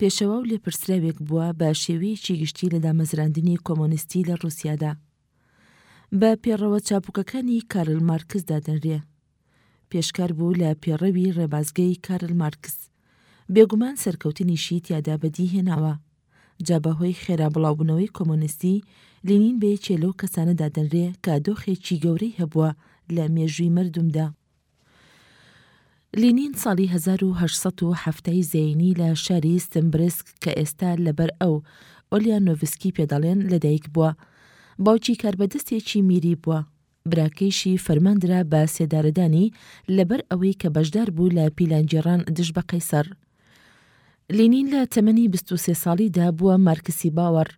پێشەوا و لێپرسراوێک بووە بە شێوەیەکی گشتی لە دامەزراندنی کۆمۆنیستی لە ڕووسیادا. بە پێڕەوە چاپوکەکانی کارل مارکس دادەنرێ. پێشکار بوو لە پێڕەوی ڕێبازگەی کارل مارکس. بێگومان سەرکەوتنیشی تیادا بەدی هێناوە. جا بەهۆی خێرا بڵاوبوونەوەی کۆمۆنیستی، لینین بە یەکێ لەو کەسانە دادەنرێ کە دۆخێکی گەورەی هەبووە لە مێژووی مەردومدا. لینین ساڵی هەزار و هەشت سەد و حەفتا ی زەینی لە شاری ستمبرسک کە ئێستا لەبەر ئەو ئۆلیانۆڤسکی پێ دەڵێن لەدایک بووە. باوکی کاربەدەستێکی میری بووە. براکەیشی فەرماندرا بە سێدارەدانی لەبەر ئەوەی کە بەشدار بوو لە پیلانگێڕان دژ بە قەیسەر. لینین لە تەمەنی بیست و سێ ساڵیدا بووە مارکسی باوەڕ.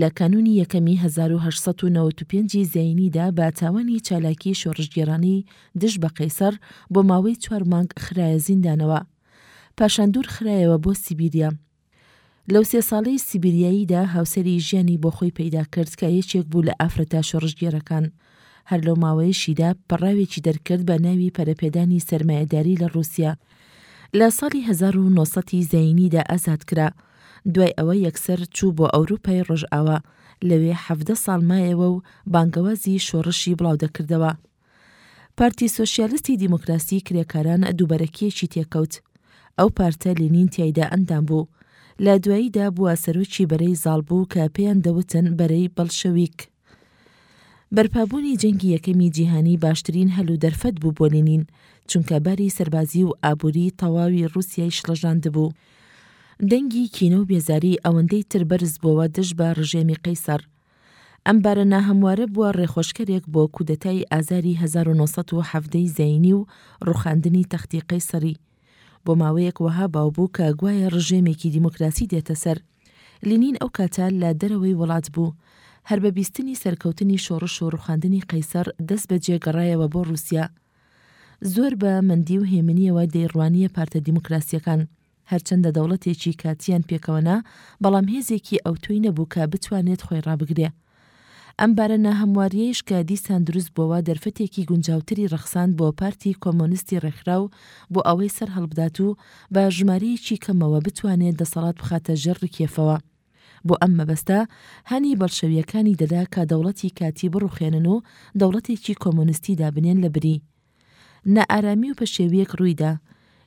لە کانونی یەکەمی هەزار و هەشت سەد و نەوەد و پێنج ی زایینیدا بە تاوانی چالاکی شۆڕشگێڕانەی دژ بە قەیسەڕ بۆ ماوەی چوار مانگ خرایە زیندانەوە. پاشان دوور خرایەوە بۆ سیبیریا. لەو سێ ساڵەی سیبیریاییدا هاوسەری ژیانی بۆ خۆی پەیدا کرد کە یەکێک بوو لە ئافرەتە شۆڕشگێڕەکان. هەر لەو ماوەیەشیدا پەڕاوێکی دەرکرد بە ناوی پەرەپێدانی سەرمایەداری لە ڕووسیا. لە ساڵی هەزار و نۆ سەد ی زایینیدا ئازاد کرا. دوای ئەوە یەکسەر چوو بۆ ئەوروپای ڕۆژئاوا، لەوێ حەڤدە ساڵ مایەوە و بانگەوازی شۆڕشی بڵاودەکردەوە. پارتی سۆسیالستی دیموکراسی کرێکاران دووبەرەکییەکی تێکەوت. ئەو پارتە لینین تیایدا ئەندام بوو. لە دواییدا بووە سەرۆکی بەرەی زاڵبوو کە پێیان دەوتن بەرەی بەڵشەویک. بەرپابوونی جەنگی یەکەمی جیهانی باشترین هەل و دەرفەت بوو بۆ لینین، چونکە باری سەربازی و ئابووری تەواوی ڕووسیای شڵەژاندبوو. دەنگی کینە و بێزاری ئەوەندەی تر بەرز بۆوە دژ بە ڕژێمی قەیسەڕ. ئەم بارە ناهەموارە بووە ڕێخۆشکەرێک بۆ کودەتای ئازاری هەزار و نۆ سەد و حەڤدە ی زایینی و ڕووخاندنی تەختی قەیسەڕی. بۆ ماوەیەک وەها باو بوو کە گوایە ڕژێمێکی دیموکراسی دێتە سەر. لینین ئەو کاتە لە دەرەوەی وڵات بوو. هەر بە بیستنی سەرکەوتنی شۆڕش و ڕووخاندنی قەیسەڕ دەست بەجێ گەڕایەوە بۆ ڕووسیا. زۆر بە مەندی و هێمنییەوە دەیڕوانییە پارتە دیموکراسییەکان. هەرچەندە دەوڵەتێکی کاتییان پێکەوە نا، بەڵام هێزێکی ئەوتۆی نەبوو کە بتوانێت خۆی ڕابگرێ. ئەم بارە ناهەموارییەیش کە دیسان دروست بۆوە دەرفەتێکی گونجاوتری ڕەخساند بۆ پارتی کۆمۆنیستی ڕێکخراو بۆ ئەوەی سەرهەڵبدات و بە ژمارەیەکی کەمەوە بتوانێت دەسەڵات بخاتە ژێر ڕکێفەوە. بۆ ئەم مەبەستە هانی بەڵشەوییەکانی دەدا کە دەوڵەتی کاتی بڕوخێنن و دەوڵەتێکی کۆمۆنیستی دابنێن لە بری. نائارامی و پەشێوییەک ڕوویدا.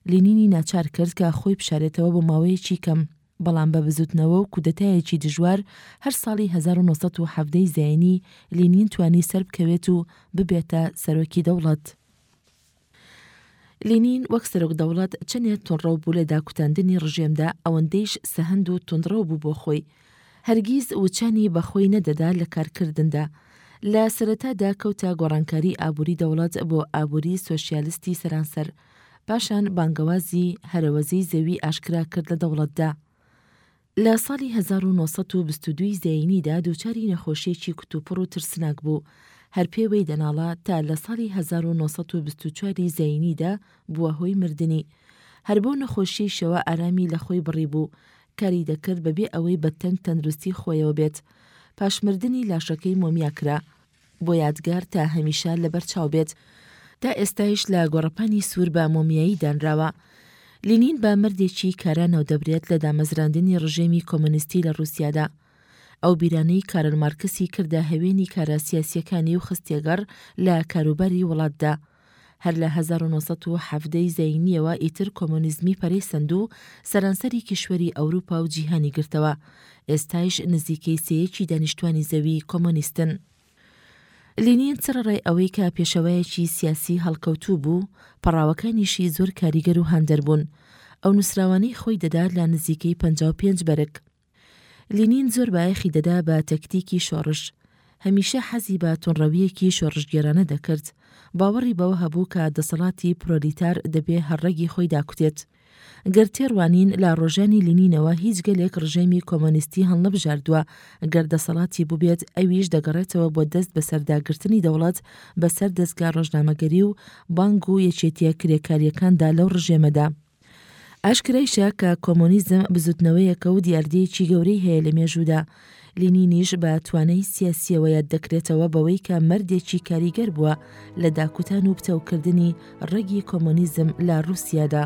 لینینی ناچار کرد کە خۆی بشارێتەوە بۆ ماوەیەکی کەم. بەڵام بە بزوتنەوە و کودەتایەکی دژوار هەر ساڵی هەزار و نۆ سەد و حەڤدە ی زاینی لینین توانی سەربکەوێت و ببێتە سەرۆکی دەوڵەت. لینین وەک سەرۆک دەوڵەت چەنێ تونڕەو بوو لە داکوتاندنی ڕژێمدا ئەوەندەیش سەهەند و توندڕەو بوو بۆ خۆی. هەرگیز وچانی بە خۆی نەدەدا لە کارکردندا. لە سەرەتادا کەوتە گۆڕانکاری ئابوری دەوڵەت بۆ ئابوری سۆشیالستی سەرانسەر. پاشان بانگەوازی هەرەوەزیی زەوی ئاشکرا کرد لە دەوڵەتدا. لە ساڵی هەزار و نۆ سەد و بیست و دوو ی زایینیدا دووچاری نەخۆشییەکی کوتوپڕ و ترسناک بوو، هەر پێوەی دەناڵا تا لە ساڵی هەزار و نۆ سەد و بیست و چوار ی زایینیدا بووە هۆی مردنی. هەر بەو نەخۆشییەیشەوە ئارامی لە خۆی بڕیبوو، کاری دەکرد بەبێ ئەوەی بە تەنگ تەندروستیی خۆیەوە بێت. پاش مردنی لاشەکەی مۆمیا کرا. بۆ یادگار تا هەمیشە لەبەر چاو بێت. تا ئێستایش لە گۆڕەپانی سوور بە مۆمیایی دانراوە. لینین بە مەردێکی کارا ناودەبرێت لە دامەزراندنی ڕژێمی کۆمۆنیستی لە ڕووسیادا. ئەو بیرانەی کارل مارکسی کردە هەوێنی کارە سیاسییەکانی و خستیەگەڕ لە کاروباری وڵاتدا. هەر لە هەزار و نۆ سەد و حەڤدە ی زەینییەوە ئیتر کۆمۆنیزمی پەرەی سەند و سەرانسەری کیشوەری ئەوروپا و جیهانی گرتەوە. ئێستایش نزیکەی سێیەکی دانیشتوانی زەوی کۆمۆنیستن. لینین سەرەڕای ئەوەی کە پێشەوایەکی سیاسی هەڵکەوتوو بوو، پەڕاوەکانیشی زۆر کاریگەر و هاندەر بوون. ئەو نووسراوانەی خۆی دەدا لە نزیکەی پەنجا و پێنج بەرگ. لینین زۆر بایەخی دەدا بە تەکتیکی شۆڕش. هەمیشە حەزی بە توندڕەوییەکی شۆڕشگێرانە دەکرد. باوەڕی بەوە هەبوو کە دەسەڵاتی پرۆلیتار دەبێ هەر ڕەگی خۆی داکوتێت. گەر تێڕوانین، لە ڕۆژانی لینینەوە هیچ گەلێک ڕژێمی کۆمۆنیستی هەڵنەبژاردووە، گەر دەسەڵاتی بووبێت، ئەویش دەگەڕێتەوە بۆ دەست بەسەرداگرتنی دەوڵەت بەسەر دەزگا ڕۆژنامەگەری و بانک و یەکێتییە کرێکارییەکاندا لەو ڕژێمەدا. ئاشکرایشە کە کۆمۆنیزم بزوتنەوەیەکە و دیاردەیەکی گەورەی هەیە لە مێژوودا. لینینیش بە توانای سیاسیەوە یاد دەکرێتەوە بەوەی کە مەردێکی کاریگەر بووە لە داکوتان و پتەوکردنی ڕەگی کۆمۆنیزم لە ڕوسیادا.